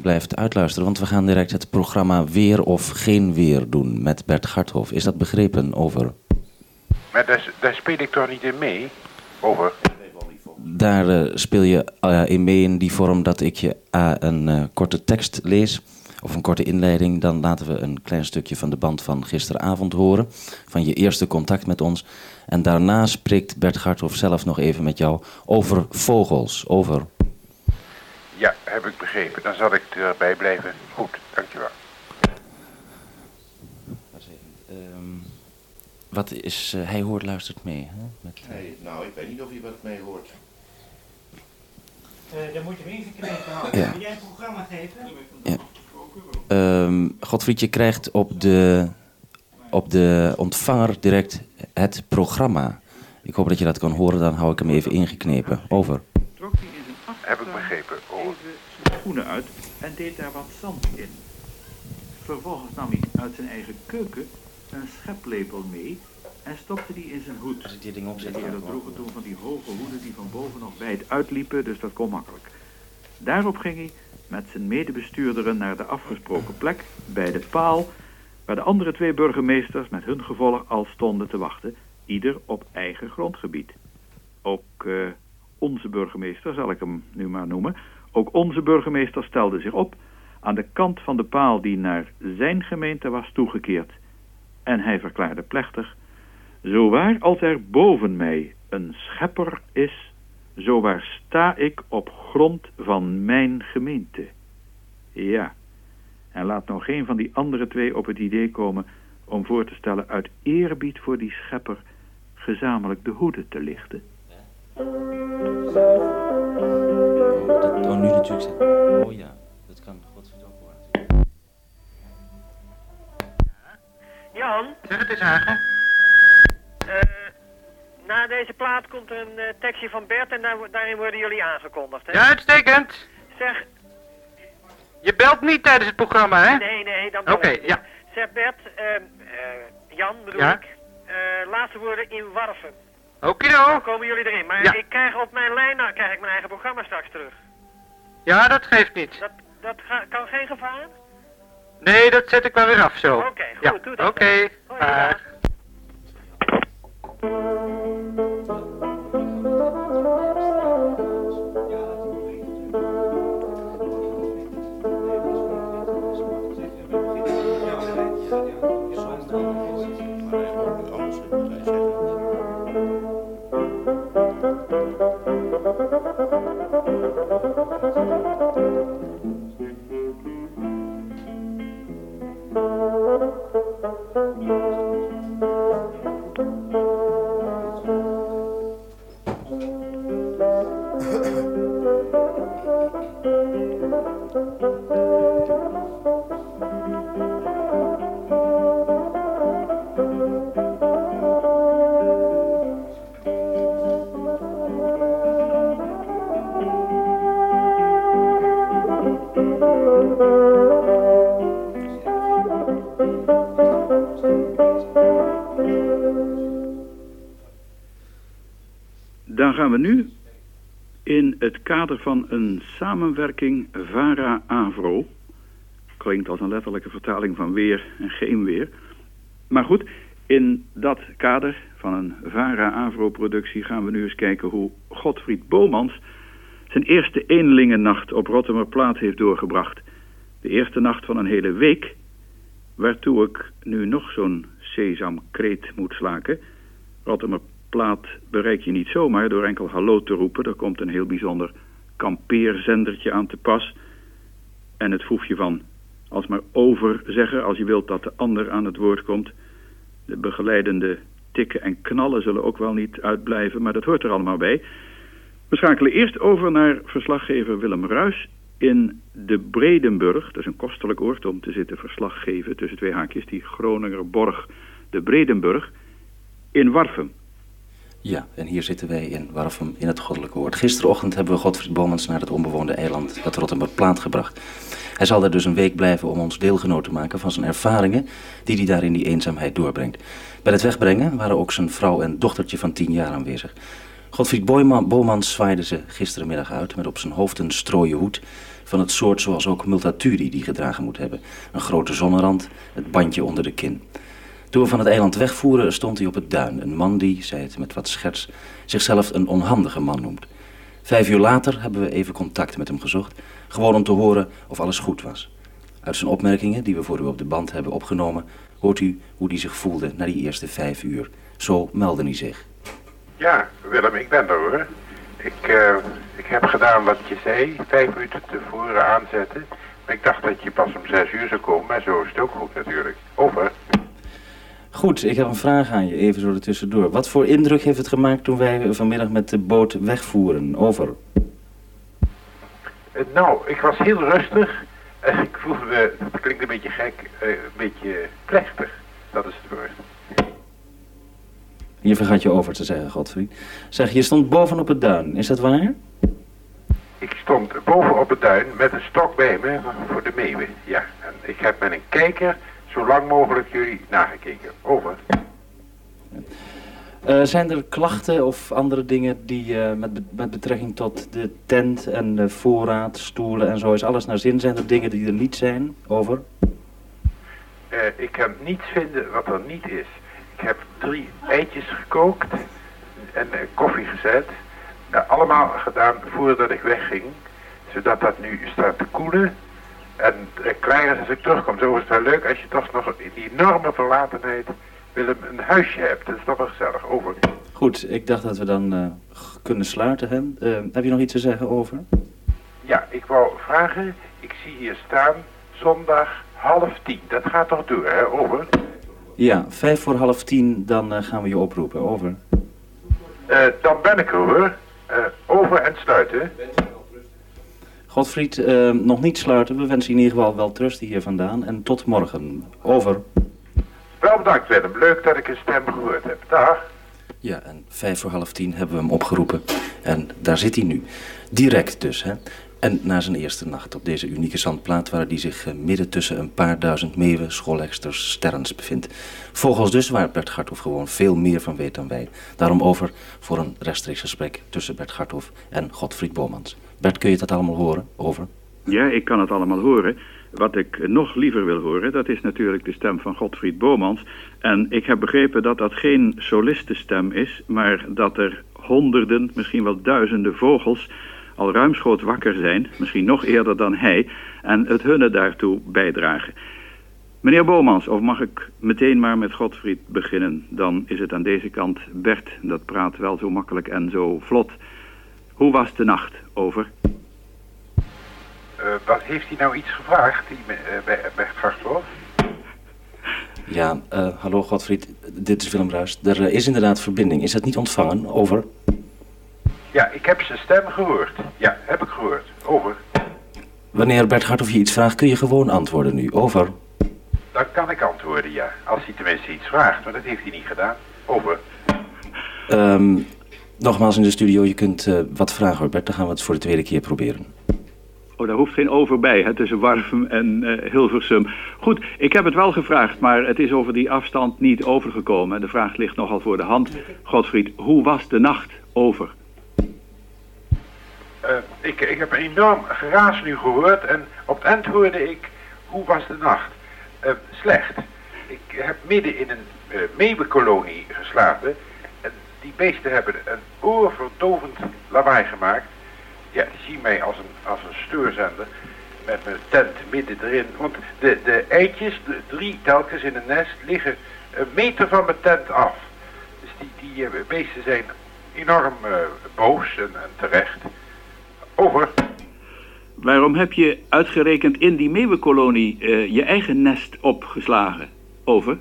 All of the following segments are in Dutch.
blijft uitluisteren, want we gaan direct het programma Weer of Geen Weer doen met Bert Garthof. Is dat begrepen? Over. Maar daar, daar speel ik toch niet in mee? Over. Daar eh, speel je eh, in mee in die vorm dat ik je eh, een korte tekst lees of een korte inleiding. Dan laten we een klein stukje van de band van gisteravond horen, van je eerste contact met ons. En daarna spreekt Bert Garthof zelf nog even met jou over vogels, over... Ja, heb ik begrepen. Dan zal ik erbij blijven. Goed, dankjewel. Ehm, wat is, eh, hij hoort, luistert mee. Hè? Met, Nee, nou, ik weet niet of hij wat mee hoort. Uh, dan moet je hem ingeknepen houden. Ja. Wil jij een programma geven? Ja. Ehm, Godfried, je krijgt op de, op de ontvanger direct het programma. Ik hoop dat je dat kan horen, dan hou ik hem even ingeknepen. Over. trok hij in zijn Heb ik achtertuin begrepen. Over. even zijn schoenen uit en deed daar wat zand in. Vervolgens nam hij uit zijn eigen keuken een scheplepel mee en stopte die in zijn hoed. Als ik die ding De opzet, droegen toen van die hoge hoeden die van boven nog wijd uitliepen, dus dat kon makkelijk. Daarop ging hij met zijn medebestuurderen naar de afgesproken plek bij de paal, waar de andere twee burgemeesters met hun gevolg al stonden te wachten, ieder op eigen grondgebied. Ook eh, onze burgemeester, zal ik hem nu maar noemen, ook onze burgemeester stelde zich op aan de kant van de paal die naar zijn gemeente was toegekeerd. En hij verklaarde plechtig, zo waar als er boven mij een schepper is, zo waar sta ik op grond van mijn gemeente. Ja, en laat nou geen van die andere twee op het idee komen om voor te stellen uit eerbied voor die schepper gezamenlijk de hoeden te lichten. Oh, dat, oh, nu natuurlijk. Oh ja, dat kan ook horen. Jan, Zeg het eens, Hagen. eh, na deze plaat komt er een eh, tekstje van Bert en daar, daarin worden jullie aangekondigd, hè? Ja, uitstekend. Zeg, Je belt niet tijdens het programma, hè? nee, nee, dan Oké, ja. Zeg Bert, eh, eh, Jan bedoel Ja. ik, eh, laatste woorden in Warfen. Okido. Dan komen jullie erin. Maar Ja. ik krijg op mijn lijn, nou krijg ik mijn eigen programma straks terug. Ja, dat geeft niet. Dat, dat ga- kan geen gevaar? Nee, dat zet ik wel weer af zo. Oké, goed, ja. doe dat Oké, dan. Hoi, dag. Gaan we nu in het kader van een samenwerking VARA-AVRO. Klinkt als een letterlijke vertaling van weer en geen weer. Maar goed, in dat kader van een VARA-AVRO-productie gaan we nu eens kijken hoe Godfried Bomans zijn eerste eenlingennacht op Rotterdamplaat heeft doorgebracht. De eerste nacht van een hele week, waartoe ik nu nog zo'n sesamkreet moet slaken. Rotterdamplaat bereik je niet zomaar door enkel hallo te roepen. Er komt een heel bijzonder kampeerzendertje aan te pas. En het voegje van alsmaar over zeggen als je wilt dat de ander aan het woord komt. De begeleidende tikken en knallen zullen ook wel niet uitblijven, maar dat hoort er allemaal bij. We schakelen eerst over naar verslaggever Willem Ruis in de Bredenburg. Dat is een kostelijk oord om te zitten verslaggeven tussen twee haakjes. Die Groninger borg, de Bredenburg, in Warfum. Ja, en hier zitten wij in Warfum in het Goddelijke Woord. Gisterochtend hebben we Godfried Bomans naar het onbewoonde eiland het Rotterdamplaat gebracht. Hij zal daar dus een week blijven om ons deelgenoot te maken van zijn ervaringen die hij daar in die eenzaamheid doorbrengt. Bij het wegbrengen waren ook zijn vrouw en dochtertje van tien jaar aanwezig. Godfried Bomans zwaaide ze gisterenmiddag uit met op zijn hoofd een strooien hoed van het soort zoals ook Multatuli die gedragen moet hebben. Een grote zonnerand, het bandje onder de kin. Toen we van het eiland wegvoeren, stond hij op het duin. Een man die, zei het met wat scherts, zichzelf een onhandige man noemt. Vijf uur later hebben we even contact met hem gezocht, gewoon om te horen of alles goed was. Uit zijn opmerkingen, die we voor u op de band hebben opgenomen, hoort u hoe hij zich voelde na die eerste vijf uur. Zo meldde hij zich. Ja, Willem, ik ben er hoor. Ik, eh, ik heb gedaan wat je zei, vijf minuten tevoren aanzetten. Maar ik dacht dat je pas om zes uur zou komen, maar zo is het ook goed natuurlijk. Over. Goed, ik heb een vraag aan je, even zo ertussendoor. Wat voor indruk heeft het gemaakt toen wij vanmiddag met de boot wegvoeren? Over. Eh, nou, ik was heel rustig. En ik voelde me, dat klinkt een beetje gek, eh, een beetje plechtig. Dat is het woord. Je vergat je over te zeggen, Godfried. Zeg, je stond bovenop het duin, is dat waar? Ik stond boven op het duin met een stok bij me voor de meeuwen. Ja, en ik heb met een kijker zo lang mogelijk jullie nagekeken. Over. Eh, zijn er klachten of andere dingen die eh, met, be- met betrekking tot de tent en de voorraad, stoelen en zo is alles naar zin? Zijn er dingen die er niet zijn? Over. Eh, ik kan niets vinden wat er niet is. Ik heb drie eitjes gekookt en koffie gezet. Allemaal gedaan voordat ik wegging. Zodat dat nu staat te koelen. En is als ik terugkom. Zo is het wel leuk als je toch nog in die enorme verlatenheid Willem een huisje hebt. Dat is toch wel gezellig. Over. Goed, ik dacht dat we dan eh, kunnen sluiten. Hè? Eh, heb je nog iets te zeggen over? Ja, ik wou vragen. Ik zie hier staan zondag half tien. Dat gaat toch door, hè? Over. Ja, vijf voor half tien, dan eh, gaan we je oproepen. Over. Dan ben ik er hoor. Over en sluiten. Godfried, eh, nog niet sluiten. We wensen in ieder geval wel trusten hier vandaan. En tot morgen. Over. Wel bedankt Willem, leuk dat ik een stem gehoord heb. Dag. Ja, en vijf voor half tien hebben we hem opgeroepen. En daar zit hij nu. Direct dus, hè. En na zijn eerste nacht op deze unieke zandplaat... waar hij zich eh, midden tussen een paar duizend meeuwen, schoolheksters, sterrens bevindt. Vogels dus, waar Bert Garthof gewoon veel meer van weet dan wij. Daarom over voor een rechtstreeks gesprek tussen Bert Garthof en Godfried Bomans. Bert, kun je dat allemaal horen? Over. Ja, ik kan het allemaal horen. Wat ik nog liever wil horen, dat is natuurlijk de stem van Godfried Bomans. En ik heb begrepen dat dat geen solistenstem is, maar dat er honderden, misschien wel duizenden vogels al ruimschoots wakker zijn, misschien nog eerder dan hij, en het hunne daartoe bijdragen. Meneer Bomans, of mag ik meteen maar met Godfried beginnen? Dan is het aan deze kant Bert, dat praat wel zo makkelijk en zo vlot. Hoe was de nacht? Over. Eh, wat heeft hij nou iets gevraagd, die eh, bij Bert Garthof? Ja, eh, hallo Godfried, dit is Willem Ruist. Er eh, is inderdaad verbinding. Is dat niet ontvangen? Over. Ja, ik heb zijn stem gehoord. Ja, heb ik gehoord. Over. Wanneer Bert Garthof je iets vraagt, kun je gewoon antwoorden nu. Over. Dan kan ik antwoorden, ja. Als hij tenminste iets vraagt, maar dat heeft hij niet gedaan. Over. Ehm, nogmaals in de studio, je kunt eh, wat vragen hoor Bert. Dan gaan we het voor de tweede keer proberen. Oh, daar hoeft geen over bij, hè, tussen Warfum en eh, Hilversum. Goed, ik heb het wel gevraagd, maar het is over die afstand niet overgekomen. De vraag ligt nogal voor de hand. Godfried, hoe was de nacht over? Eh, ik, ik heb een enorm geraas nu gehoord en op het eind hoorde ik, hoe was de nacht? Eh, slecht. Ik heb midden in een uh, meeuwenkolonie geslapen en die beesten hebben een oorverdovend lawaai gemaakt. Ja, die zien mij als een, als een steurzender met mijn tent midden erin. Want de, de eitjes, de drie telkens in een nest, liggen een meter van mijn tent af. Dus die, die eh, beesten zijn enorm eh, boos en, en terecht. Over. Waarom heb je uitgerekend in die meeuwenkolonie eh, je eigen nest opgeslagen? Over?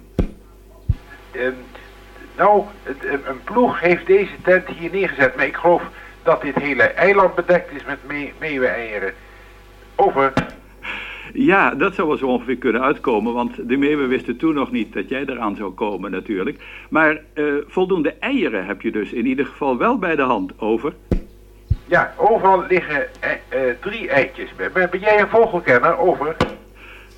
Nou, het- een, ploeg heeft deze tent hier neergezet, maar ik geloof dat dit hele eiland bedekt is met mee, meeuweneieren. Over. Ja, dat zou wel zo ongeveer kunnen uitkomen, want de meeuwen wisten toen nog niet dat jij eraan zou komen natuurlijk. Maar eh, voldoende eieren heb je dus in ieder geval wel bij de hand. Over? Ja, overal liggen eh, drie eitjes. Ben, ben jij een vogelkenner? Over.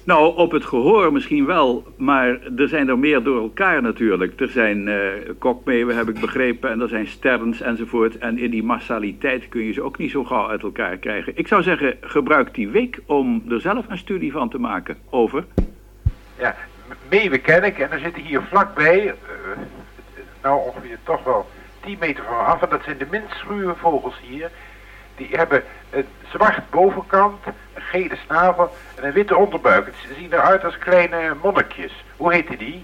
Nou, op het gehoor misschien wel, maar er zijn er meer door elkaar natuurlijk. Er zijn uh, kokmeeuwen, heb ik begrepen, en er zijn sterns enzovoort. En in die massaliteit kun je ze ook niet zo gauw uit elkaar krijgen. Ik zou zeggen, gebruik die week om er zelf een studie van te maken. Over. Ja, meeuwen ken ik en er zitten hier vlakbij, uh, nou ongeveer toch wel 10 meter van me af. En dat zijn de minst schuwe vogels hier. Die hebben een zwart bovenkant, een gele snavel en een witte onderbuik. Ze zien eruit als kleine monnikjes. Hoe heette die?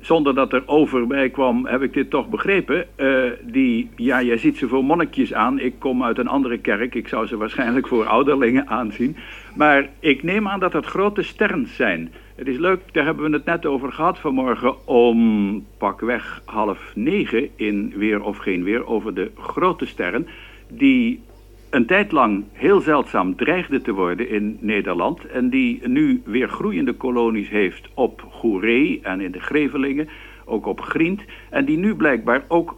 Zonder dat er over bij kwam, heb ik dit toch begrepen. Uh, die, ja, jij ziet ze voor monnikjes aan. Ik kom uit een andere kerk. Ik zou ze waarschijnlijk voor ouderlingen aanzien. Maar ik neem aan dat het grote sterns zijn. Het is leuk, daar hebben we het net over gehad vanmorgen... om pakweg half negen in Weer of Geen Weer over de grote sterren... die een tijd lang heel zeldzaam dreigde te worden in Nederland... en die nu weer groeiende kolonies heeft op Goeree en in de Grevelingen... ook op Grient... en die nu blijkbaar ook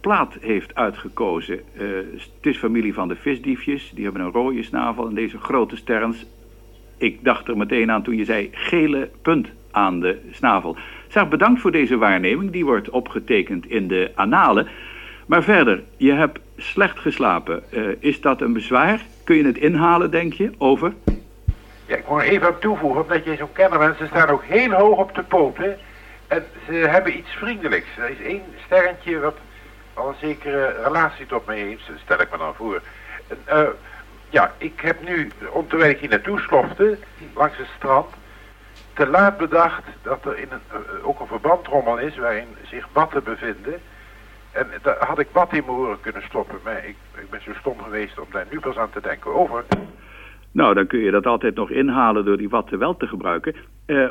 Plaat heeft uitgekozen. Uh, het is familie van de visdiefjes, die hebben een rode snavel... en deze grote sterns, ik dacht er meteen aan toen je zei gele punt aan de snavel. Zeg, bedankt voor deze waarneming, die wordt opgetekend in de analen... Maar verder, je hebt slecht geslapen. Uh, is dat een bezwaar? Kun je het inhalen, denk je? Over? Ja, ik moet even op toevoegen, omdat je kenner bent. Ze staan ook heel hoog op de poten. En ze hebben iets vriendelijks. Er is één sterrentje wat al een zekere relatie tot mij heeft, stel ik me dan voor. En, uh, ja, ik heb nu, terwijl ik hier naartoe slofte, langs het strand, te laat bedacht dat er in een, uh, ook een verbandrommel is waarin zich batten bevinden. En daar had ik wat in mijn oren kunnen stoppen, maar ik, ik ben zo stom geweest om daar nu pas aan te denken. Over. Nou, dan kun je dat altijd nog inhalen door die watten wel te gebruiken. Uh,